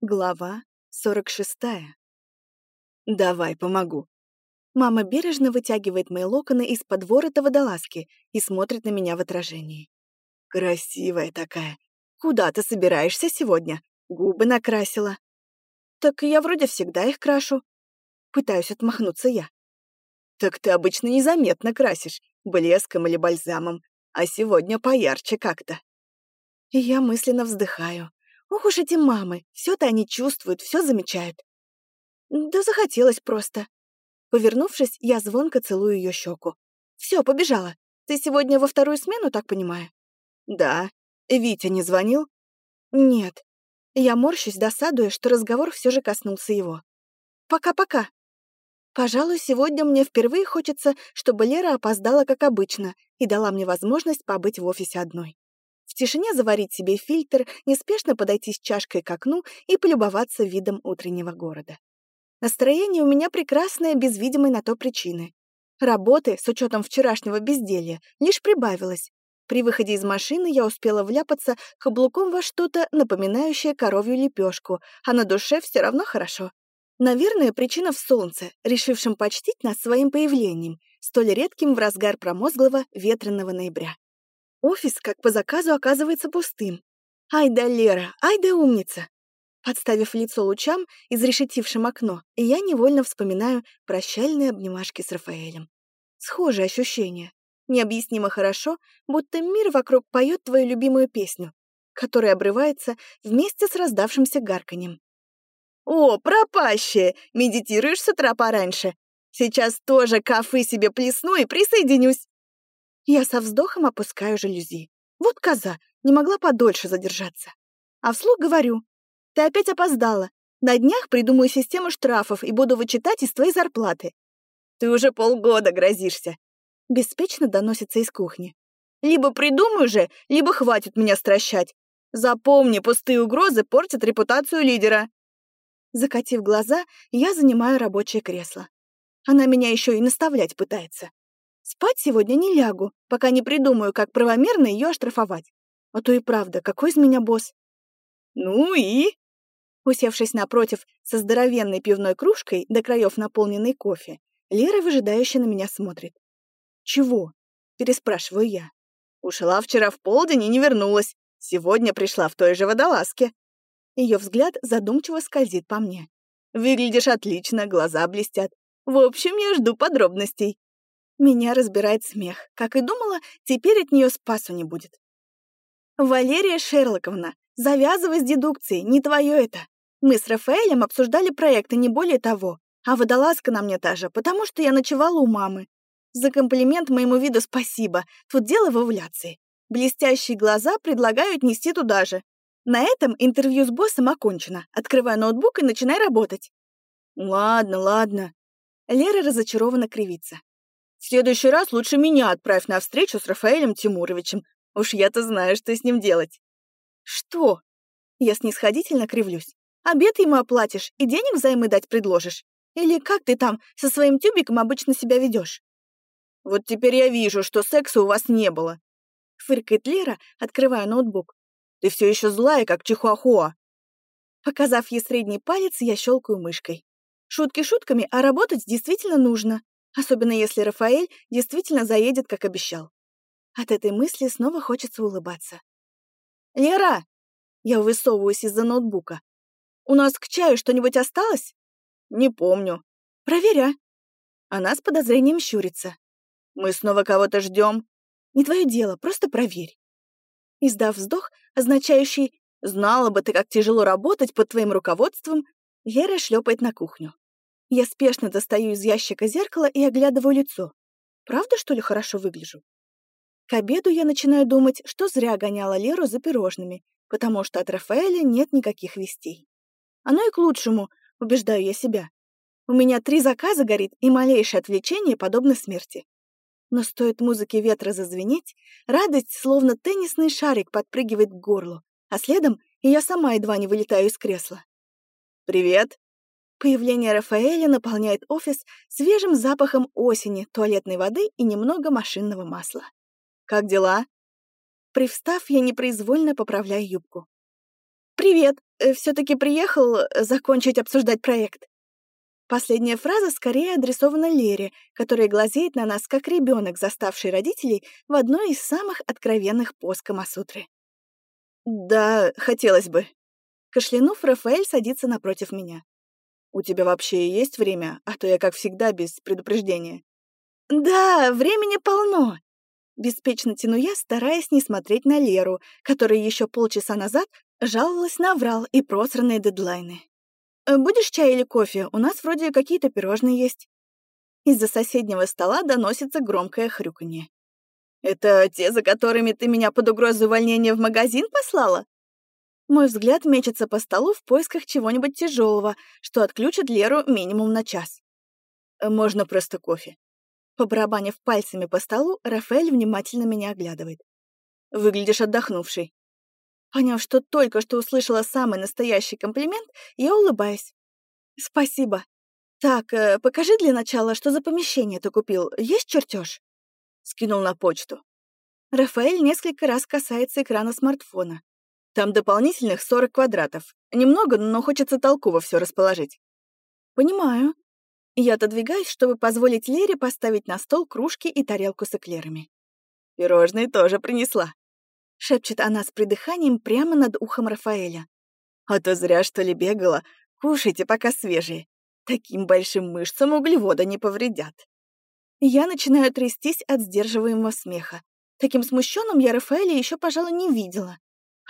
Глава 46. «Давай, помогу». Мама бережно вытягивает мои локоны из-под ворота водолазки и смотрит на меня в отражении. «Красивая такая. Куда ты собираешься сегодня? Губы накрасила». «Так я вроде всегда их крашу». Пытаюсь отмахнуться я. «Так ты обычно незаметно красишь, блеском или бальзамом, а сегодня поярче как-то». И я мысленно вздыхаю. Ох уж эти мамы, все то они чувствуют, все замечают. Да захотелось просто. Повернувшись, я звонко целую ее щеку. Все, побежала. Ты сегодня во вторую смену, так понимаю? Да. Витя не звонил? Нет. Я морщусь, досадуя, что разговор все же коснулся его. Пока-пока. Пожалуй, сегодня мне впервые хочется, чтобы Лера опоздала, как обычно, и дала мне возможность побыть в офисе одной в тишине заварить себе фильтр, неспешно подойти с чашкой к окну и полюбоваться видом утреннего города. Настроение у меня прекрасное, без видимой на то причины. Работы, с учетом вчерашнего безделья, лишь прибавилось. При выходе из машины я успела вляпаться каблуком во что-то, напоминающее коровью лепешку, а на душе все равно хорошо. Наверное, причина в солнце, решившем почтить нас своим появлением, столь редким в разгар промозглого ветреного ноября. Офис, как по заказу, оказывается пустым. Ай да Лера, ай да умница. Подставив лицо лучам, изрешетившим окно, я невольно вспоминаю прощальные обнимашки с Рафаэлем. Схожее ощущение. Необъяснимо хорошо, будто мир вокруг поет твою любимую песню, которая обрывается вместе с раздавшимся гарканьем. «О, пропащие! Медитируешь с утра пораньше? Сейчас тоже кафе себе плесну и присоединюсь!» Я со вздохом опускаю жалюзи. Вот коза, не могла подольше задержаться. А вслух говорю, ты опять опоздала. На днях придумаю систему штрафов и буду вычитать из твоей зарплаты. Ты уже полгода грозишься. Беспечно доносится из кухни. Либо придумаю же, либо хватит меня стращать. Запомни, пустые угрозы портят репутацию лидера. Закатив глаза, я занимаю рабочее кресло. Она меня еще и наставлять пытается. Спать сегодня не лягу, пока не придумаю, как правомерно ее оштрафовать. А то и правда, какой из меня босс? Ну и? Усевшись напротив со здоровенной пивной кружкой, до краев наполненной кофе, Лера выжидающе на меня смотрит. «Чего?» — переспрашиваю я. «Ушла вчера в полдень и не вернулась. Сегодня пришла в той же водолазке». Ее взгляд задумчиво скользит по мне. «Выглядишь отлично, глаза блестят. В общем, я жду подробностей». Меня разбирает смех. Как и думала, теперь от нее спасу не будет. «Валерия Шерлоковна, завязывай с дедукцией, не твое это. Мы с Рафаэлем обсуждали проекты, не более того. А водолазка на мне та же, потому что я ночевала у мамы. За комплимент моему виду спасибо. Тут дело в овуляции. Блестящие глаза предлагаю отнести туда же. На этом интервью с боссом окончено. Открывай ноутбук и начинай работать. Ладно, ладно. Лера разочарованно кривится. В следующий раз лучше меня отправь на встречу с Рафаэлем Тимуровичем. Уж я-то знаю, что с ним делать». «Что?» Я снисходительно кривлюсь. «Обед ему оплатишь и денег взаймы дать предложишь? Или как ты там со своим тюбиком обычно себя ведешь? «Вот теперь я вижу, что секса у вас не было», — фыркает Лера, открывая ноутбук. «Ты все еще злая, как чихуахуа». Показав ей средний палец, я щелкаю мышкой. Шутки шутками, а работать действительно нужно. Особенно если Рафаэль действительно заедет, как обещал. От этой мысли снова хочется улыбаться. «Лера!» Я высовываюсь из-за ноутбука. «У нас к чаю что-нибудь осталось?» «Не помню». «Проверя». Она с подозрением щурится. «Мы снова кого-то ждем. «Не твое дело, просто проверь». Издав вздох, означающий «Знала бы ты, как тяжело работать под твоим руководством», Лера шлепает на кухню. Я спешно достаю из ящика зеркало и оглядываю лицо. Правда, что ли, хорошо выгляжу? К обеду я начинаю думать, что зря гоняла Леру за пирожными, потому что от Рафаэля нет никаких вестей. Оно и к лучшему, убеждаю я себя. У меня три заказа горит, и малейшее отвлечение подобно смерти. Но стоит музыке ветра зазвенеть, радость, словно теннисный шарик, подпрыгивает к горлу, а следом и я сама едва не вылетаю из кресла. «Привет!» Появление Рафаэля наполняет офис свежим запахом осени, туалетной воды и немного машинного масла. «Как дела?» Привстав, я непроизвольно поправляю юбку. «Привет! все таки приехал э, закончить обсуждать проект». Последняя фраза скорее адресована Лере, которая глазеет на нас, как ребенок, заставший родителей в одной из самых откровенных пост Камасутры. «Да, хотелось бы». Кашлянув, Рафаэль садится напротив меня. «У тебя вообще есть время, а то я, как всегда, без предупреждения». «Да, времени полно!» Беспечно тяну я, стараясь не смотреть на Леру, которая еще полчаса назад жаловалась на врал и просранные дедлайны. «Э, «Будешь чай или кофе? У нас вроде какие-то пирожные есть». Из-за соседнего стола доносится громкое хрюканье. «Это те, за которыми ты меня под угрозой увольнения в магазин послала?» Мой взгляд мечется по столу в поисках чего-нибудь тяжелого, что отключит Леру минимум на час. «Э, «Можно просто кофе». Побарабанив пальцами по столу, Рафаэль внимательно меня оглядывает. «Выглядишь отдохнувший». Поняв, что только что услышала самый настоящий комплимент, я улыбаюсь. «Спасибо. Так, э, покажи для начала, что за помещение ты купил. Есть чертеж? Скинул на почту. Рафаэль несколько раз касается экрана смартфона. Там дополнительных 40 квадратов. Немного, но хочется толково все расположить. Понимаю. Я отодвигаюсь, чтобы позволить Лере поставить на стол кружки и тарелку с эклерами. Пирожные тоже принесла. — шепчет она с придыханием прямо над ухом Рафаэля. «А то зря, что ли, бегала. Кушайте, пока свежие. Таким большим мышцам углевода не повредят». Я начинаю трястись от сдерживаемого смеха. Таким смущенным я Рафаэля еще, пожалуй, не видела.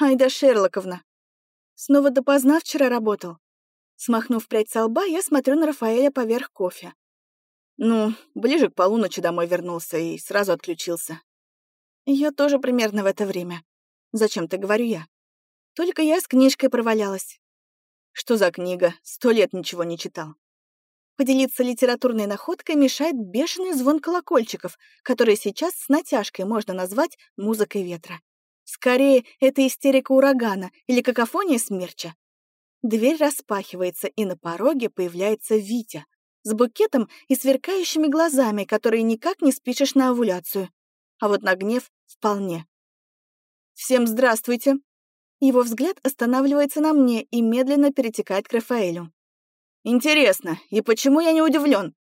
Айда Шерлоковна. Снова допоздна вчера работал. Смахнув прядь со лба, я смотрю на Рафаэля поверх кофе. Ну, ближе к полуночи домой вернулся и сразу отключился. Я тоже примерно в это время. Зачем-то говорю я. Только я с книжкой провалялась. Что за книга? Сто лет ничего не читал. Поделиться литературной находкой мешает бешеный звон колокольчиков, который сейчас с натяжкой можно назвать музыкой ветра. Скорее, это истерика урагана или какофония смерча. Дверь распахивается, и на пороге появляется Витя с букетом и сверкающими глазами, которые никак не спишешь на овуляцию а вот на гнев — вполне. «Всем здравствуйте!» Его взгляд останавливается на мне и медленно перетекает к Рафаэлю. «Интересно, и почему я не удивлен?